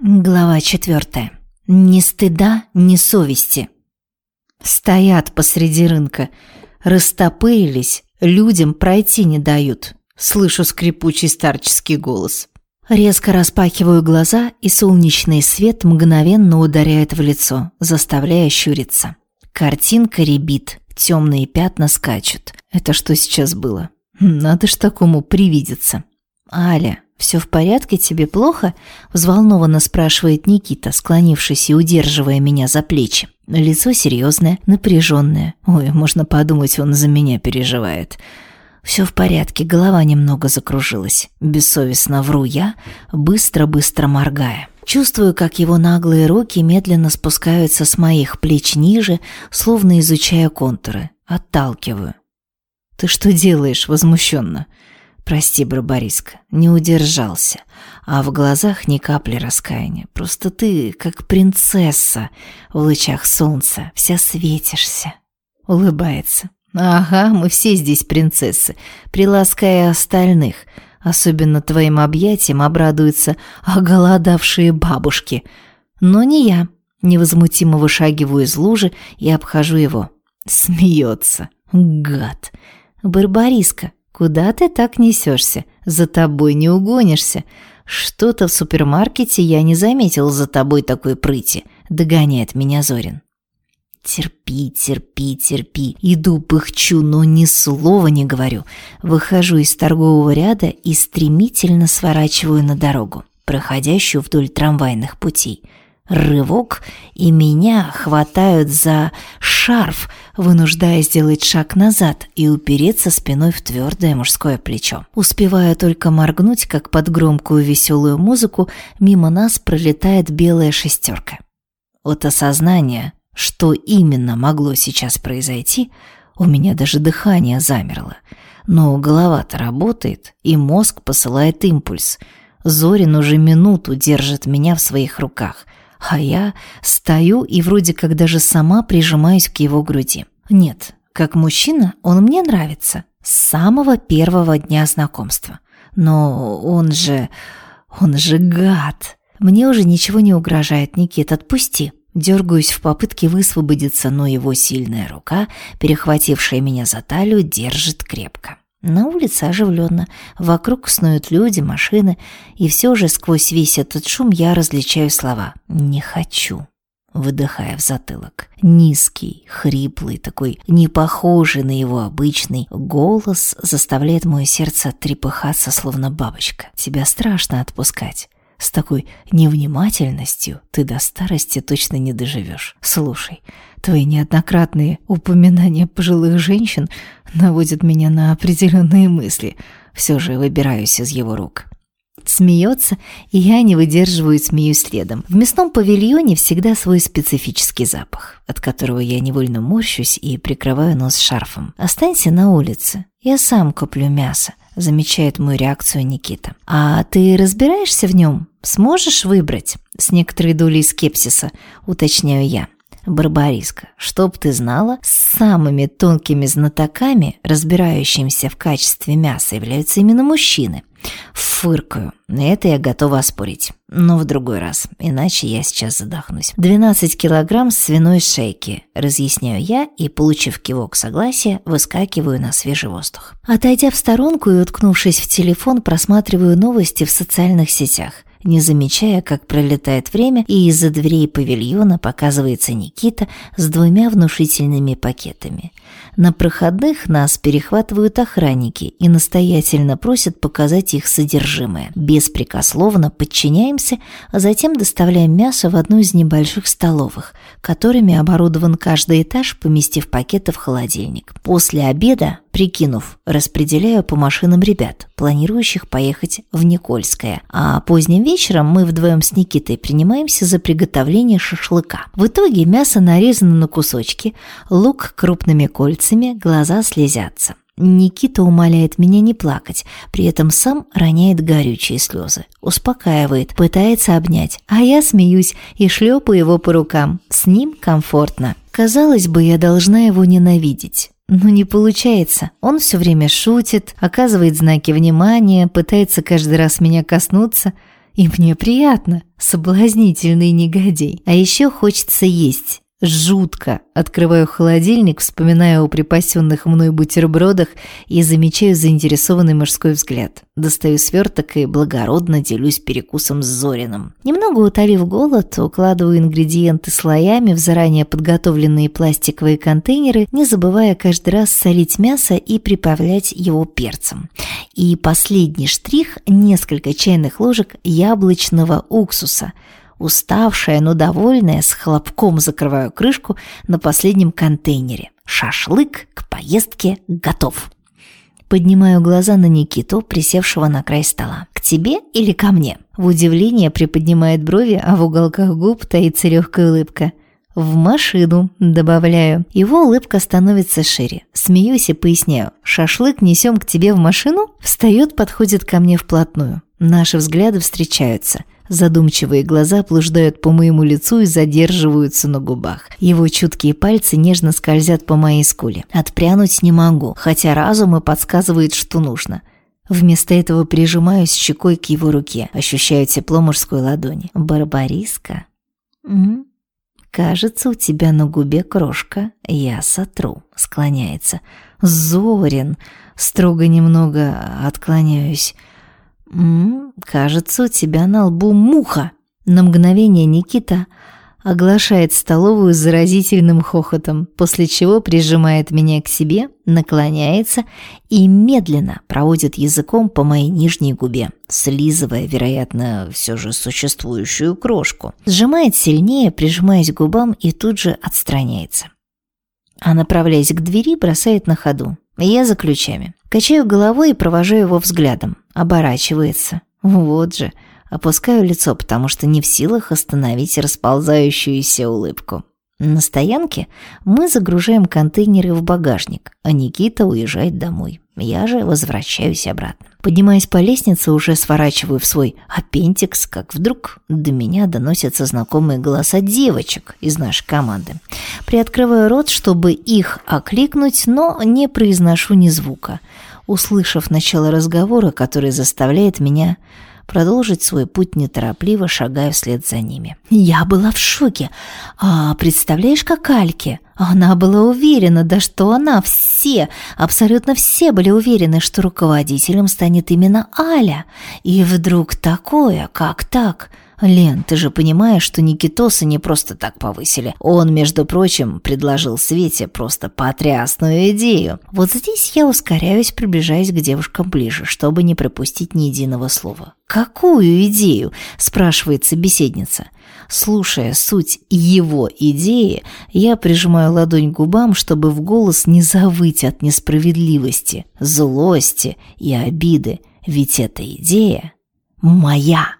Глава четвертая. Ни стыда, ни совести. Стоят посреди рынка, растопырились, людям пройти не дают. Слышу скрипучий старческий голос. Резко распахиваю глаза, и солнечный свет мгновенно ударяет в лицо, заставляя щуриться. Картинка ребит, темные пятна скачут. Это что сейчас было? Надо ж такому привидеться. Аля, все в порядке, тебе плохо? Взволнованно спрашивает Никита, склонившись и удерживая меня за плечи. Лицо серьезное, напряженное. Ой, можно подумать, он за меня переживает. Все в порядке, голова немного закружилась. Бессовестно вру я, быстро-быстро моргая. Чувствую, как его наглые руки медленно спускаются с моих плеч ниже, словно изучая контуры. Отталкиваю. «Ты что делаешь?» – возмущенно. «Прости, Барбариска, не удержался. А в глазах ни капли раскаяния. Просто ты, как принцесса, в лучах солнца, вся светишься». Улыбается. «Ага, мы все здесь принцессы, прилаская остальных. Особенно твоим объятиям обрадуются оголодавшие бабушки. Но не я». Невозмутимо вышагиваю из лужи и обхожу его. Смеется. Гад. «Барбариска, куда ты так несешься? За тобой не угонишься. Что-то в супермаркете я не заметил за тобой такой прыти», — догоняет меня Зорин. Терпи, терпи, терпи. Иду, пыхчу, но ни слова не говорю. Выхожу из торгового ряда и стремительно сворачиваю на дорогу, проходящую вдоль трамвайных путей. Рывок, и меня хватают за шарф, вынуждая сделать шаг назад и упереться спиной в твердое мужское плечо. Успеваю только моргнуть, как под громкую веселую музыку мимо нас пролетает белая шестерка. От осознания, что именно могло сейчас произойти, у меня даже дыхание замерло. Но голова-то работает, и мозг посылает импульс. Зорин уже минуту держит меня в своих руках, а я стою и вроде как даже сама прижимаюсь к его груди. Нет, как мужчина он мне нравится с самого первого дня знакомства. Но он же... он же гад. Мне уже ничего не угрожает, Никит, отпусти. Дергаюсь в попытке высвободиться, но его сильная рука, перехватившая меня за талию, держит крепко. На улице оживленно, вокруг снуют люди, машины, и все же сквозь весь этот шум я различаю слова «не хочу», выдыхая в затылок. Низкий, хриплый, такой не похожий на его обычный голос заставляет мое сердце трепыхаться, словно бабочка. Тебя страшно отпускать. С такой невнимательностью ты до старости точно не доживешь. Слушай, твои неоднократные упоминания пожилых женщин наводят меня на определенные мысли. Все же выбираюсь из его рук. Смеется, и я не выдерживаю и следом. В мясном павильоне всегда свой специфический запах, от которого я невольно морщусь и прикрываю нос шарфом. Останься на улице, я сам куплю мясо замечает мою реакцию Никита. «А ты разбираешься в нем? Сможешь выбрать?» С некоторой долей скепсиса, уточняю я. Барбариска, чтоб ты знала, самыми тонкими знатоками, разбирающимися в качестве мяса, являются именно мужчины. Фыркаю. Это я готова оспорить. Но в другой раз, иначе я сейчас задохнусь. 12 килограмм свиной шейки, разъясняю я и, получив кивок согласия, выскакиваю на свежий воздух. Отойдя в сторонку и уткнувшись в телефон, просматриваю новости в социальных сетях не замечая, как пролетает время, и из-за дверей павильона показывается Никита с двумя внушительными пакетами. На проходных нас перехватывают охранники и настоятельно просят показать их содержимое. Беспрекословно подчиняемся, а затем доставляем мясо в одну из небольших столовых, которыми оборудован каждый этаж, поместив пакеты в холодильник. После обеда Прикинув, распределяю по машинам ребят, планирующих поехать в Никольское. А поздним вечером мы вдвоем с Никитой принимаемся за приготовление шашлыка. В итоге мясо нарезано на кусочки, лук крупными кольцами, глаза слезятся. Никита умоляет меня не плакать, при этом сам роняет горючие слезы. Успокаивает, пытается обнять, а я смеюсь и шлепаю его по рукам. С ним комфортно. Казалось бы, я должна его ненавидеть. Но не получается. Он все время шутит, оказывает знаки внимания, пытается каждый раз меня коснуться. И мне приятно, соблазнительный негодяй. А еще хочется есть. Жутко. Открываю холодильник, вспоминаю о припасенных мной бутербродах и замечаю заинтересованный мужской взгляд. Достаю сверток и благородно делюсь перекусом с Зориным. Немного утолив голод, укладываю ингредиенты слоями в заранее подготовленные пластиковые контейнеры, не забывая каждый раз солить мясо и приправлять его перцем. И последний штрих – несколько чайных ложек яблочного уксуса – Уставшая, но довольная, с хлопком закрываю крышку на последнем контейнере. Шашлык к поездке готов. Поднимаю глаза на Никиту, присевшего на край стола. «К тебе или ко мне?» В удивление приподнимает брови, а в уголках губ таится легкая улыбка. «В машину», — добавляю. Его улыбка становится шире. Смеюсь и поясняю. «Шашлык несем к тебе в машину?» Встает, подходит ко мне вплотную. Наши взгляды встречаются — Задумчивые глаза блуждают по моему лицу и задерживаются на губах. Его чуткие пальцы нежно скользят по моей скуле. Отпрянуть не могу, хотя разум и подсказывает, что нужно. Вместо этого прижимаюсь щекой к его руке, ощущаю тепло мужской ладони. «Барбариска?» «Угу. «Кажется, у тебя на губе крошка. Я сотру», — склоняется. «Зорин!» Строго немного отклоняюсь. «М -м, «Кажется, у тебя на лбу муха!» На мгновение Никита оглашает столовую заразительным хохотом, после чего прижимает меня к себе, наклоняется и медленно проводит языком по моей нижней губе, слизывая, вероятно, все же существующую крошку. Сжимает сильнее, прижимаясь к губам и тут же отстраняется. А направляясь к двери, бросает на ходу. Я за ключами. Качаю головой и провожаю его взглядом. Оборачивается. Вот же. Опускаю лицо, потому что не в силах остановить расползающуюся улыбку. На стоянке мы загружаем контейнеры в багажник, а Никита уезжает домой. Я же возвращаюсь обратно. Поднимаясь по лестнице, уже сворачиваю в свой аппендикс, как вдруг до меня доносятся знакомые голоса девочек из нашей команды. Приоткрываю рот, чтобы их окликнуть, но не произношу ни звука, услышав начало разговора, который заставляет меня продолжить свой путь неторопливо, шагая вслед за ними. Я была в шоке. А представляешь, как Альке? Она была уверена, да что она, все, абсолютно все были уверены, что руководителем станет именно Аля. И вдруг такое, как так? «Лен, ты же понимаешь, что Никитоса не просто так повысили. Он, между прочим, предложил Свете просто потрясную идею. Вот здесь я ускоряюсь, приближаясь к девушкам ближе, чтобы не пропустить ни единого слова. «Какую идею?» – спрашивает собеседница. Слушая суть его идеи, я прижимаю ладонь к губам, чтобы в голос не завыть от несправедливости, злости и обиды, ведь эта идея моя.